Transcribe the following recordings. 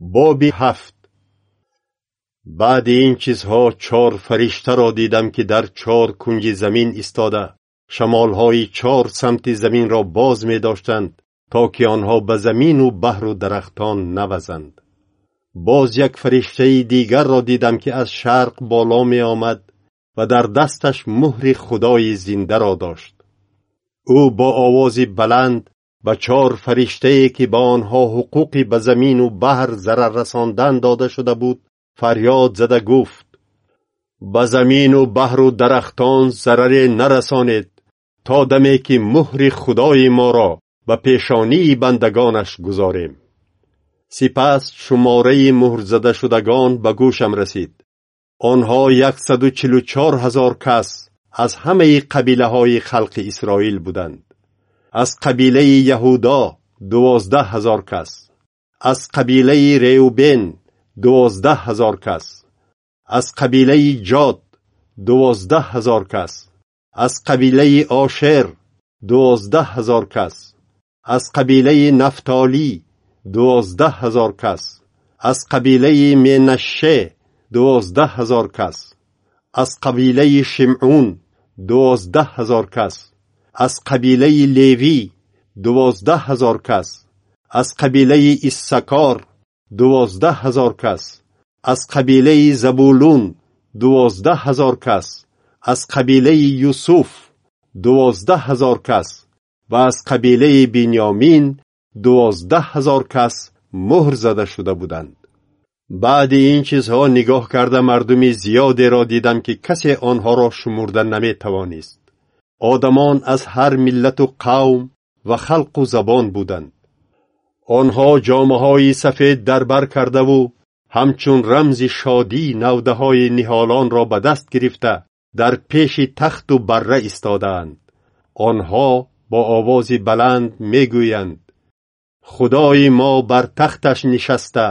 боби ҳафт. Баъди ин чизҳо чор фариштаро дидам ки дар чор кунҷи замин истода. Шамолҳои чор самти заминро боз медоштанд то ки онҳо ба замину баҳру дарахтон навазанд. Боз як фариштаи дигарро дидам ки аз шарқ боло меомад ва дар дасташ муҳри худои зиндаро дошт. Ӯ бо овози баланд ба чор фариштае ки ба онҳо ҳуқуқи ба замину баҳр зарар расондан дода шуда буд фарёд зада гуфт ба замину баҳру дарахтон зараре нарасонед то даме ки муҳри худои моро ба пешонии бандагонаш гузорем сипас шумораи муҳрзадашудагон ба гӯшам расид. Онҳо яксаду чилу чор ҳазор кас аз ҳамаи қабилаҳои халқи исроил буданд аз қабилаи яҳудо дувоздаҳ ҳазор кас. Аз қабилаи реубен дувоздаҳ ҳазор кас. Аз қабилаи ҷод дувоздаҳ ҳазор кас. Аз қабилаи ошер дувоздаҳ ҳазор кас. Аз қабилаи нафтолӣ дувоздаҳ ҳазор кас. Аз қабилаи менашше дувоздаҳ ҳазор кас. Аз қабилаи шимъун дувоздаҳ ҳазор кас аз қабилаи левӣ дувоздаҳ ҳазор кас аз қабилаи иссакор дувоздаҳ ҳазор кас аз қабилаи забулун дувоздаҳ ҳазор кас аз қабилаи юсуф дувоздаҳ ҳазор кас ва аз қабилаи биньёмин дувоздаҳ ҳазор кас муҳр зада шуда буданд. Баъди ин чизҳо нигоҳ карда мардуми зиёдеро дидам ки касе онҳоро шумурда наметавонист одамон аз ҳар миллату қавм ва халқу забон буданд. Онҳо ҷомаҳои сафед дар бар кардаву ҳамчун рамзи шодӣ навдаҳои ниҳолонро ба даст гирифта дар пеши тахту барра истодаанд. Онҳо бо овози баланд мегӯянд. Худои мо бар тахташ нишаста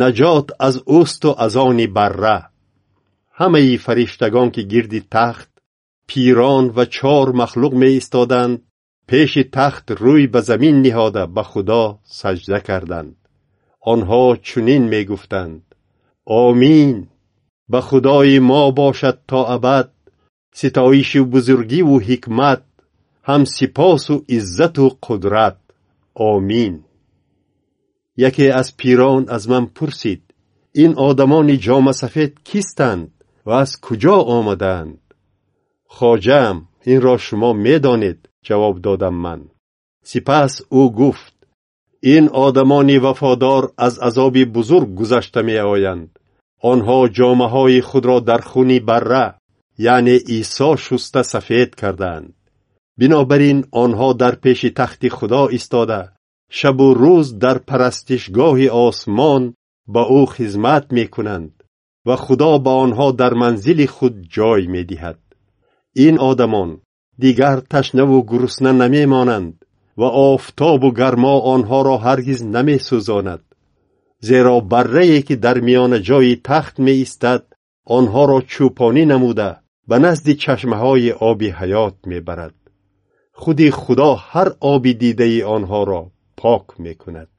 наҷот аз ӯсту аз они барра. Ҳамаи фариштагон ки гирди тахт пирон ва чор махлуқ меистоданд пеши тахт рӯй ба замин ниҳода ба худо саҷда карданд. Онҳо чунин мегуфтанд. Омин! Ба худои мо бошад то абад ситоишу бузургиву ҳикмат ҳам сипосу иззату қудрат. Омин! Яке аз пирон аз ман пурсид ин одамони ҷомасафед кистанд ва аз куҷо омадаанд хоҷаам инро шумо медонед ҷавоб додам ман. Сипас ӯ гуфт ин одамони вафодор аз азоби бузург гузашта меоянд. Онҳо ҷомаҳои худро дар хуни барра яъне исо шуста сафед кардаанд бинобар ин онҳо дар пеши тахти худо истода. Шабу рӯз дар парастишгоҳи осмон ба ӯ хизмат мекунанд ва худо ба онҳо дар манзили худ ҷой медиҳад ин одамон дигар ташнаву гурусна намемонанд ва офтобу гармо онҳоро ҳаргиз намесӯзонад. Зеро баррае ки дар миёна ҷои тахт меистад онҳоро чӯпонӣ намуда ба назди чашмаҳои оби ҳаёт мебарад. Худи худо ҳар оби дидаи онҳоро пок мекунад